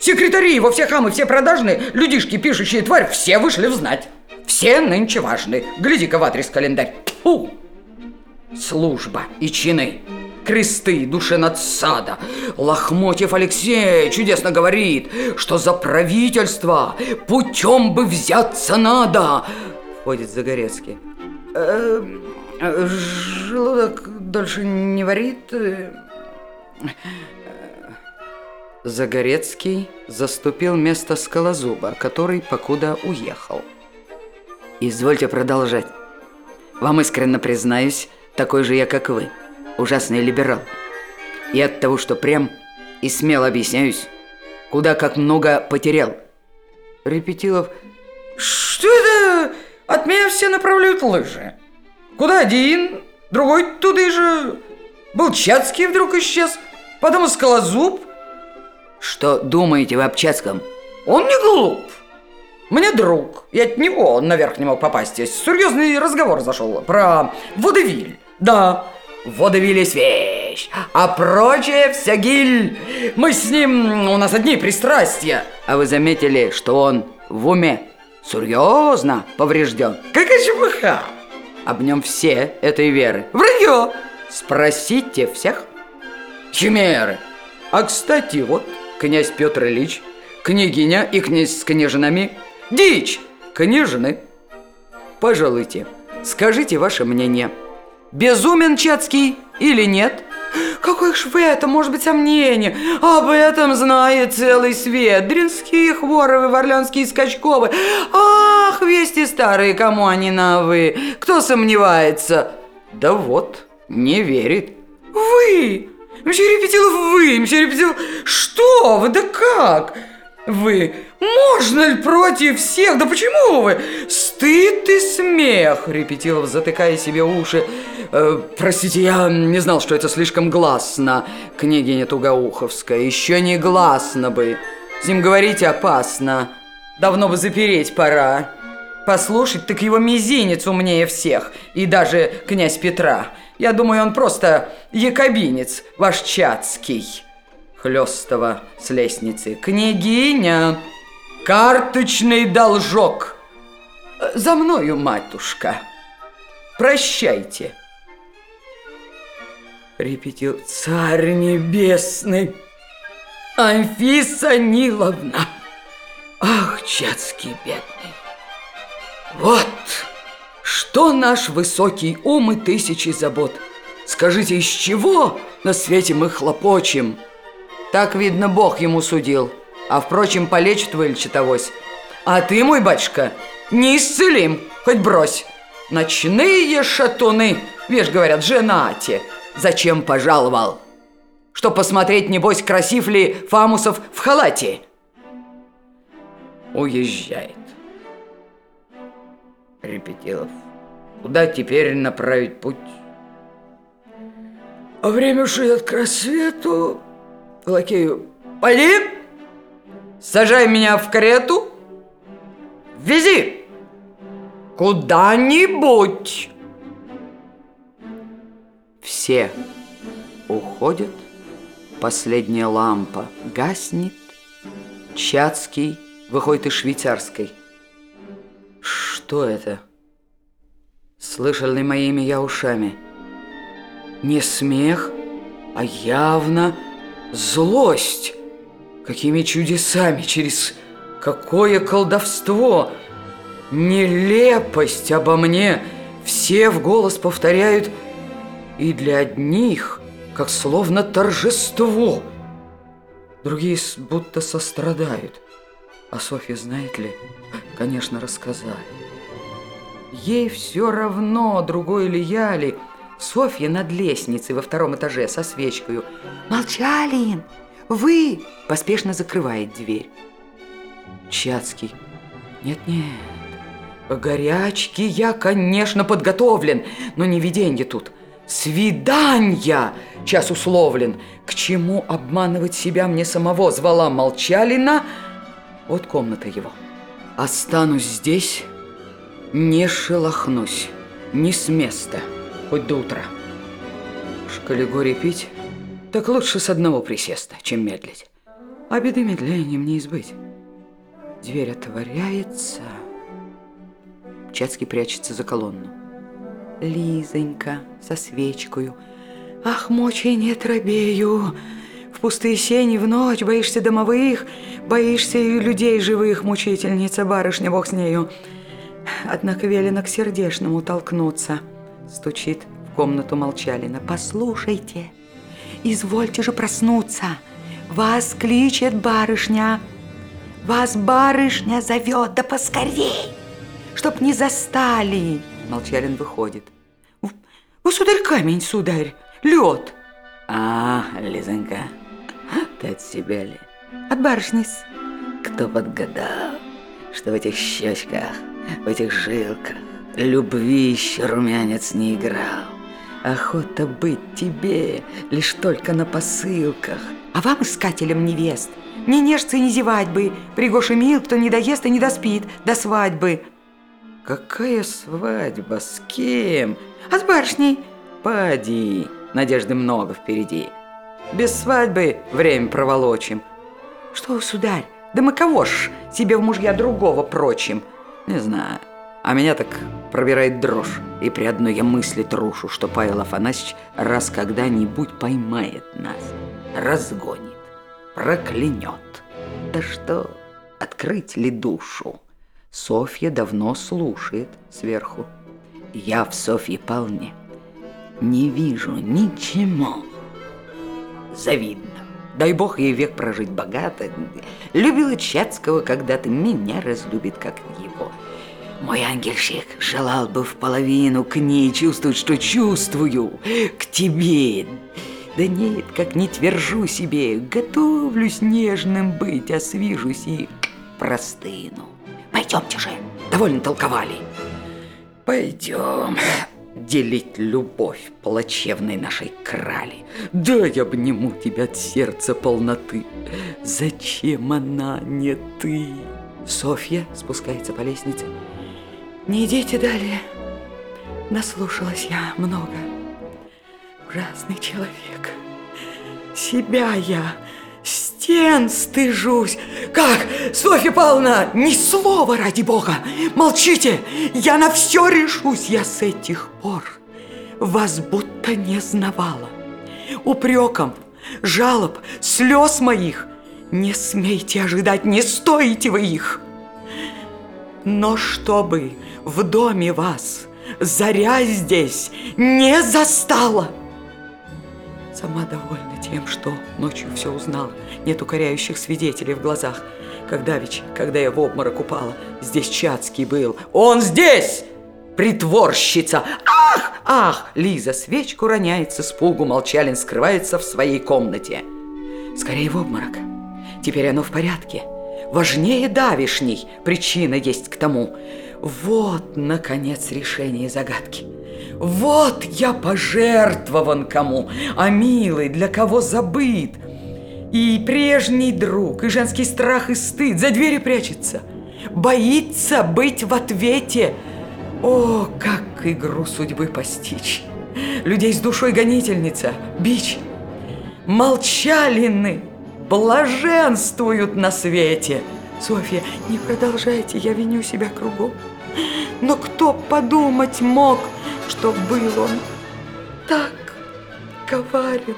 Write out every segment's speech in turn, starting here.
Секретари, его все хамы, все продажные, людишки, пишущие тварь, все вышли в знать. Все нынче важны. Гляди-ка в адрес календарь. Фу! Служба и чины кресты, душе надсада. Лохмотьев Алексей чудесно говорит, что за правительство путем бы взяться надо. Входит Загорецкий. Э, желудок дольше не варит. Загорецкий заступил место Скалозуба, который покуда уехал. Извольте продолжать. Вам искренне признаюсь, такой же я, как вы ужасный либерал. И от того, что прям и смело объясняюсь, куда как много потерял. Репетилов, что это? От меня все направляют лыжи. Куда один, другой туда же. Был Чацкий вдруг исчез, потом Скалозуб. Что думаете вы об? Он не глуп. Мне друг, и от него наверх не мог попасть. Серьезный разговор зашел про водевиль. Да, водовились вещь, а прочее вся гиль. Мы с ним, у нас одни пристрастия. А вы заметили, что он в уме серьезно поврежден? Какая чепуха! Об нем все этой веры. Вранье! Спросите всех. Химеры. А кстати, вот князь Петр Ильич, княгиня и князь с княжинами. Дичь! Княжины. Пожалуйте, скажите ваше мнение. Безумен Чацкий или нет? Какое ж в этом может быть сомнение? Об этом знает целый свет. Дринские, Хворовы, Варлянские, Скачковы. Ах, вести старые, кому они на «вы». Кто сомневается? Да вот, не верит. Вы! Мсье Репетилов, вы! Мсье Репетилов, что вы? Да как? Вы! Можно ли против всех? Да почему вы? Стыд и смех, Репетилов, затыкая себе уши. Э, простите, я не знал, что это слишком гласно, княгиня Тугоуховская. Еще не гласно бы. С ним говорить опасно. Давно бы запереть пора. Послушать, так его мизинец умнее всех. И даже князь Петра. Я думаю, он просто якобинец, ваш Чацкий. Хлестова с лестницы. Княгиня, карточный должок. За мною, матушка. Прощайте репетил царь небесный, Анфиса Ниловна. Ах, Чацкий бедный. Вот, что наш высокий ум и тысячи забот. Скажите, из чего на свете мы хлопочем? Так, видно, Бог ему судил. А, впрочем, полечит вылечит авось. А ты, мой батюшка, не исцелим, хоть брось. Ночные шатуны, вишь, говорят, женате. Зачем пожаловал? Что посмотреть, небось, красив ли Фамусов в халате? Уезжает. Репетилов. Куда теперь направить путь? А время шиет к рассвету. Лакею. Пойди, сажай меня в карету, вези куда-нибудь. Все уходят, последняя лампа гаснет, Чацкий выходит из швейцарской. Что это? Слышал ли мое имя ушами? Не смех, а явно злость. Какими чудесами, через какое колдовство, нелепость обо мне. Все в голос повторяют – и для одних, как словно торжество. Другие будто сострадают. А Софья, знает ли, конечно, рассказали. Ей все равно, другой ли я ли. Софья над лестницей во втором этаже со свечкой. «Молчалин, вы!» Поспешно закрывает дверь. Чацкий. «Нет-нет, по горячке я, конечно, подготовлен, но не виденье тут. Свидания! Час условлен. К чему обманывать себя мне самого? Звала Молчалина. Вот комната его. Останусь здесь, не шелохнусь, ни с места, хоть до утра. Шкали горе пить, так лучше с одного присеста, чем медлить. А беды медлением не избыть. Дверь отворяется. Чацкий прячется за колонну. Лизонька со свечкою. Ах, мочи нет робею. В пустые сени в ночь боишься домовых, боишься и людей живых, мучительница, барышня, бог с нею. Однако велено к сердешному толкнуться. Стучит в комнату Молчалина. Послушайте, извольте же проснуться. Вас кличет барышня. Вас барышня зовет, да поскорей, чтоб не застали. Молчалин выходит. Вы, сударь, камень, сударь, лед. А, Лизонька, ты от себя ли? От барышни -с. Кто подгадал, что в этих щечках, в этих жилках любви еще румянец не играл? Охота быть тебе лишь только на посылках. А вам, искателям невест, не нежцы не зевать бы. Пригоша мил, кто не доест и не доспит до свадьбы. Какая свадьба? С кем? А с барышней? Поди, надежды много впереди. Без свадьбы время проволочим. Что сударь, да мы кого ж себе в мужья другого прочим? Не знаю. А меня так пробирает дрожь. И при одной я мысли трушу, что Павел Афанасьевич раз когда-нибудь поймает нас, разгонит, проклянет. Да что, открыть ли душу? Софья давно слушает сверху. Я в Софье Павловне не вижу ничего. Завидно. Дай бог ей век прожить богато. Любила Чацкого когда-то, меня разлюбит, как его. Мой ангельщик желал бы в половину к ней чувствовать, что чувствую к тебе. Да нет, как не твержу себе, готовлюсь нежным быть, освижусь и простыну. Пойдемте же, довольно толковали. Пойдем делить любовь плачевной нашей крали. Да я обниму тебя от сердца полноты. Зачем она не ты? Софья спускается по лестнице. Не идите далее. Наслушалась я много. Ужасный человек. Себя я стен стыжусь. Как? Софья Павловна, ни слова ради бога. Молчите, я на все решусь. Я с этих пор вас будто не знавала. Упреком, жалоб, слез моих не смейте ожидать, не стоите вы их. Но чтобы в доме вас заря здесь не застала. Сама довольна тем, что ночью все узнала. Нет укоряющих свидетелей в глазах. Когда ведь, когда я в обморок упала, здесь Чацкий был. Он здесь! Притворщица! Ах! Ах! Лиза свечку роняет с испугу. Молчалин скрывается в своей комнате. Скорее в обморок. Теперь оно в порядке. Важнее давишней причина есть к тому. Вот, наконец, решение загадки. Вот я пожертвован кому, а милый для кого забыт. И прежний друг, и женский страх и стыд за двери прячется. Боится быть в ответе. О, как игру судьбы постичь. Людей с душой гонительница, бич. Молчалины блаженствуют на свете. Софья, не продолжайте, я виню себя кругом. Но кто подумать мог, что был он так коварен?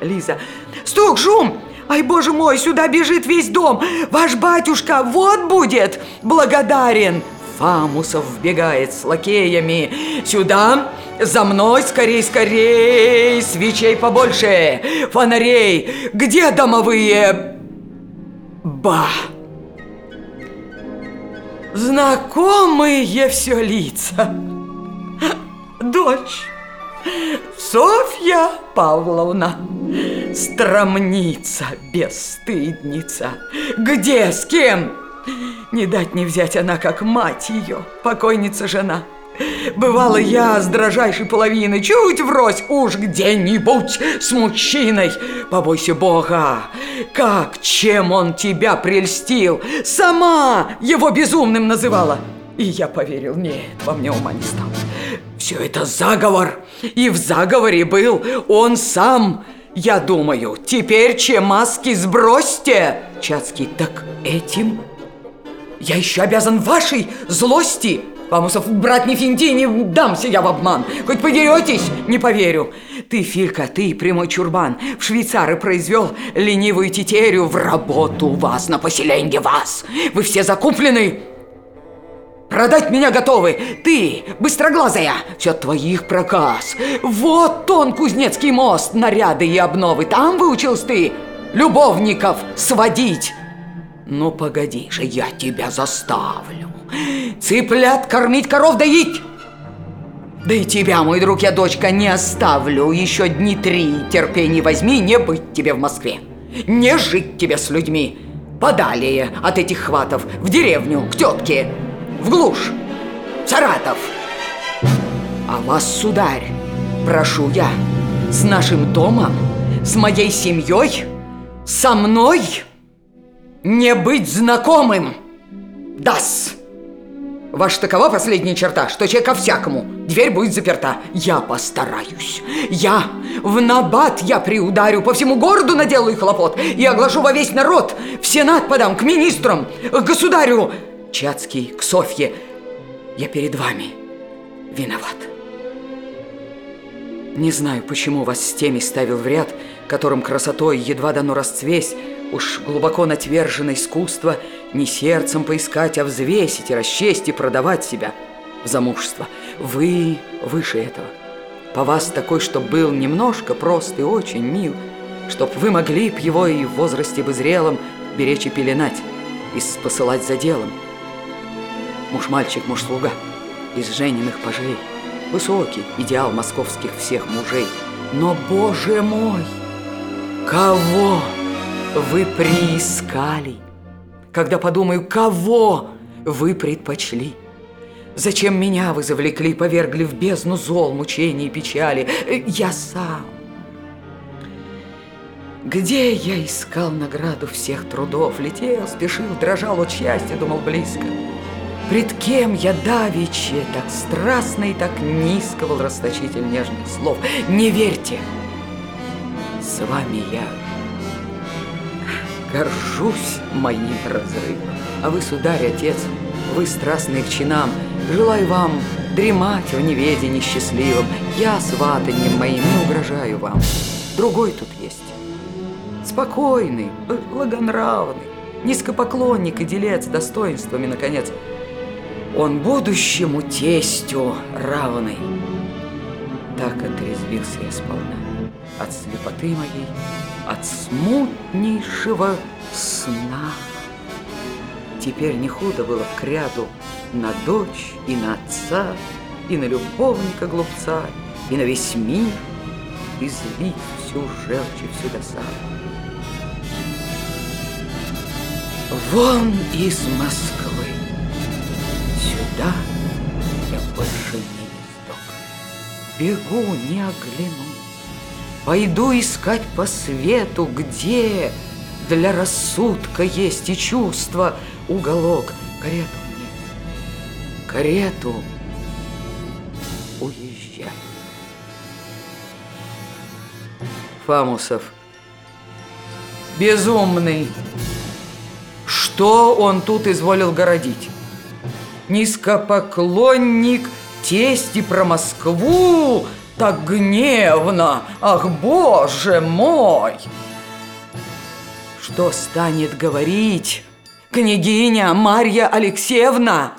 Лиза, стук, шум! Ай, боже мой, сюда бежит весь дом! Ваш батюшка вот будет благодарен! Фамусов вбегает с лакеями. Сюда, за мной, скорей, скорей, свечей побольше, фонарей. Где домовые? Ба! Знакомые все лица. Дочь Софья Павловна, стромница, бесстыдница. Где, с кем? Не дать не взять она, как мать ее, покойница жена. Бывало я с дрожайшей половины чуть врозь уж где-нибудь с мужчиной. Побойся Бога, как, чем он тебя прельстил, сама его безумным называла. И я поверил, нет, во мне ума не стало. Все это заговор, и в заговоре был он сам. Я думаю, теперь че маски сбросьте. Чацкий, так этим я еще обязан вашей злости. Фамусов, брат, не финти, не дамся я в обман. Хоть подеретесь, не поверю. Ты, Филька, ты, прямой чурбан, в швейцары произвел ленивую тетерю в работу вас, на поселенье вас. Вы все закуплены. Продать меня готовы. Ты, быстроглазая, все твоих проказ. Вот он, Кузнецкий мост, наряды и обновы. Там выучился ты любовников сводить. Ну, погоди же, я тебя заставлю. Цыплят кормить, коров доить. Да и тебя, мой друг, я, дочка, не оставлю. Еще дни три терпения возьми, не быть тебе в Москве. Не жить тебе с людьми. Подалее от этих хватов, в деревню, к тетке, в глушь, Саратов. А вас, сударь, прошу я, с нашим домом, с моей семьей, со мной не быть знакомым. Дас. Ваша такова последняя черта, что человека всякому. Дверь будет заперта. Я постараюсь. Я в набат я приударю, по всему городу наделаю хлопот и оглашу во весь народ. В сенат подам, к министрам, к государю. Чацкий, к Софье. Я перед вами виноват. Не знаю, почему вас с теми ставил в ряд, которым красотой едва дано расцвесть, Уж глубоко натвержено искусство не сердцем поискать, а взвесить и расчесть и продавать себя в замужество. Вы выше этого. По вас такой, чтоб был немножко прост и очень мил, чтоб вы могли б его и в возрасте бы зрелом беречь и пеленать, и посылать за делом. Муж-мальчик, муж-слуга, из жененных пожей, высокий идеал московских всех мужей. Но, боже мой, кого? вы приискали, когда подумаю, кого вы предпочли. Зачем меня вы завлекли, повергли в бездну зол, мучений и печали? Я сам. Где я искал награду всех трудов? Летел, спешил, дрожал от счастья, думал близко. Пред кем я давиче так страстно и так низко был расточитель нежных слов? Не верьте, с вами я горжусь моим разрывом. А вы, сударь, отец, вы страстный к чинам, желаю вам дремать в неведении счастливом. Я сватаньем моим не угрожаю вам. Другой тут есть. Спокойный, благонравный, низкопоклонник и делец достоинствами, наконец. Он будущему тестю равный. Так отрезвился я сполна от слепоты моей, от смутнейшего сна. Теперь не худо было к ряду на дочь и на отца, и на любовника глупца, и на весь мир излить всю желчь и всю досаду. Вон из Москвы, сюда я больше не издок. Бегу, не оглянусь. Пойду искать по свету, где для рассудка есть и чувства уголок. Карету мне, карету уезжай. Фамусов. Безумный. Что он тут изволил городить? Низкопоклонник тести про Москву так гневно! Ах, боже мой! Что станет говорить княгиня Марья Алексеевна?